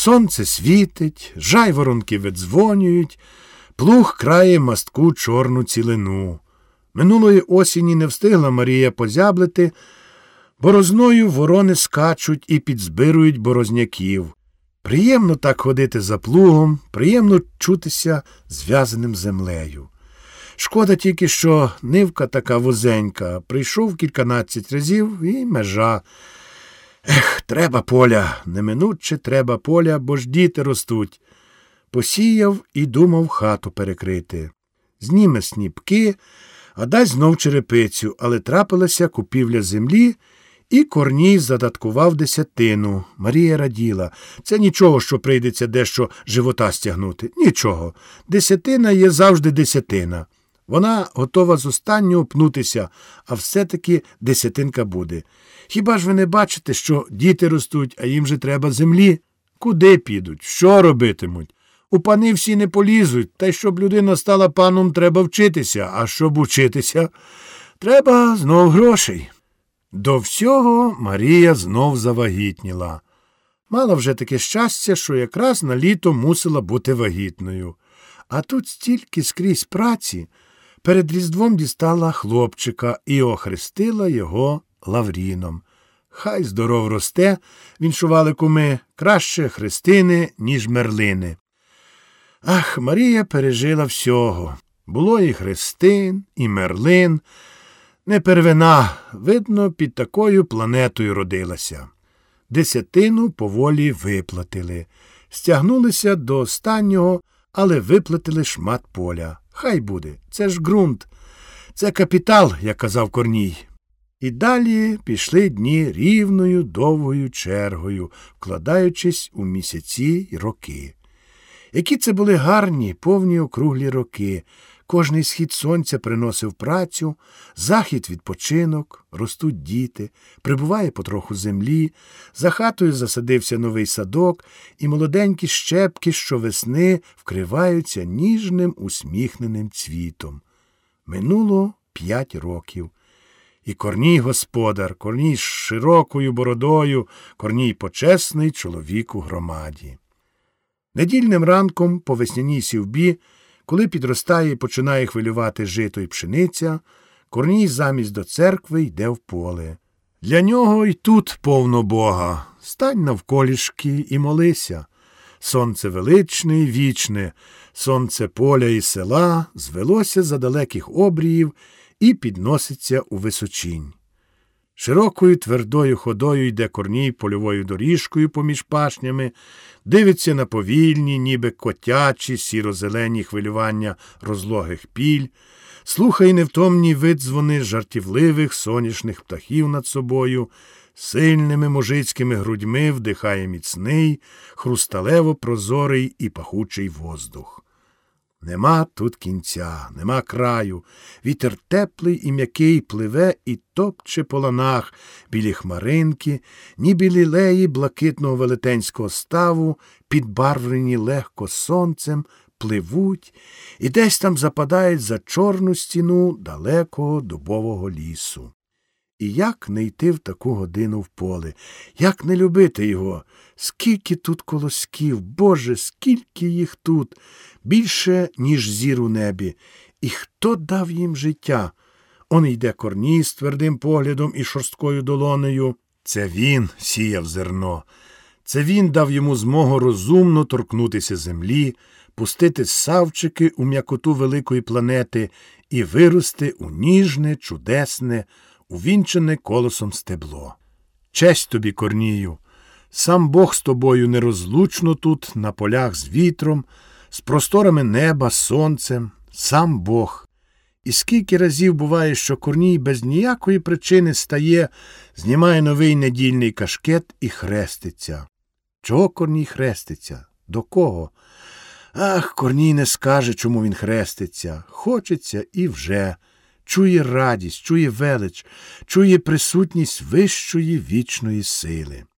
Сонце світить, жайворонки видзвонюють, плуг крає мастку чорну цілину. Минулої осені не встигла Марія позяблити, борозною ворони скачуть і підзбирують борозняків. Приємно так ходити за плугом, приємно чутися зв'язаним землею. Шкода тільки, що нивка така вузенька, прийшов кільканадцять разів і межа. Ех, треба поля, неминуче треба поля, бо ж діти ростуть. Посіяв і думав хату перекрити. Зніме сніпки, а дасть знов черепицю, але трапилася купівля землі, і Корній задаткував десятину. Марія раділа. Це нічого, що прийдеться дещо живота стягнути. Нічого. Десятина є завжди десятина. Вона готова з останнього пнутися, а все-таки десятинка буде. Хіба ж ви не бачите, що діти ростуть, а їм же треба землі? Куди підуть? Що робитимуть? У пани всі не полізуть, та й щоб людина стала паном, треба вчитися, а щоб учитися, треба знов грошей. До всього Марія знов завагітніла. Мала вже таке щастя, що якраз на літо мусила бути вагітною. А тут стільки скрізь праці. Перед Різдвом дістала хлопчика і охрестила його Лавріном. Хай здоров росте, віншували куми, краще хрестини, ніж мерлини. Ах, Марія пережила всього. Було і хрестин, і мерлин. Не первина, видно, під такою планетою родилася. Десятину поволі виплатили. Стягнулися до останнього, але виплатили шмат поля. Хай буде. Це ж ґрунт, це капітал, як казав Корній. І далі пішли дні рівною довгою чергою, вкладаючись у місяці й роки. Які це були гарні, повні округлі роки. Кожний схід сонця приносив працю, захід відпочинок, ростуть діти, прибуває потроху землі, за хатою засадився новий садок, і молоденькі щепки щовесни вкриваються ніжним усміхненим цвітом. Минуло п'ять років. І корній господар, корній з широкою бородою, корній почесний чоловік у громаді. Недільним ранком по весняній сівбі, коли підростає і починає хвилювати жито й пшениця, корній замість до церкви йде в поле. Для нього й тут повно Бога. Стань навколішки і молися. Сонце величне і вічне, сонце поля і села звелося за далеких обріїв і підноситься у височінь. Широкою твердою ходою йде корній польовою доріжкою поміж пашнями, дивиться на повільні, ніби котячі, сіро-зелені хвилювання розлогих піль, слухає невтомні видзвони жартівливих сонячних птахів над собою, сильними мужицькими грудьми вдихає міцний, хрусталево прозорий і пахучий воздух. Нема тут кінця, нема краю. Вітер теплий і м'який пливе і топче по ланах білі хмаринки, ніби лілеї блакитного велетенського ставу, підбарвлені легко сонцем, пливуть і десь там западають за чорну стіну далекого дубового лісу. І як не йти в таку годину в поле, як не любити його? Скільки тут колосків, Боже, скільки їх тут, більше, ніж зір у небі. І хто дав їм життя? Он йде корній з твердим поглядом і шорсткою долонею. Це він сіяв зерно. Це він дав йому змогу розумно торкнутися землі, пустити савчики у м'якоту великої планети і вирости у ніжне, чудесне, увінчене колосом стебло. Честь тобі, корнію! Сам Бог з тобою нерозлучно тут, на полях з вітром, з просторами неба, сонцем, сам Бог. І скільки разів буває, що корній без ніякої причини стає, знімає новий недільний кашкет і хреститься. Чого корній хреститься? До кого? Ах, корній не скаже, чому він хреститься. Хочеться і вже. Чує радість, чує велич, чує присутність вищої вічної сили.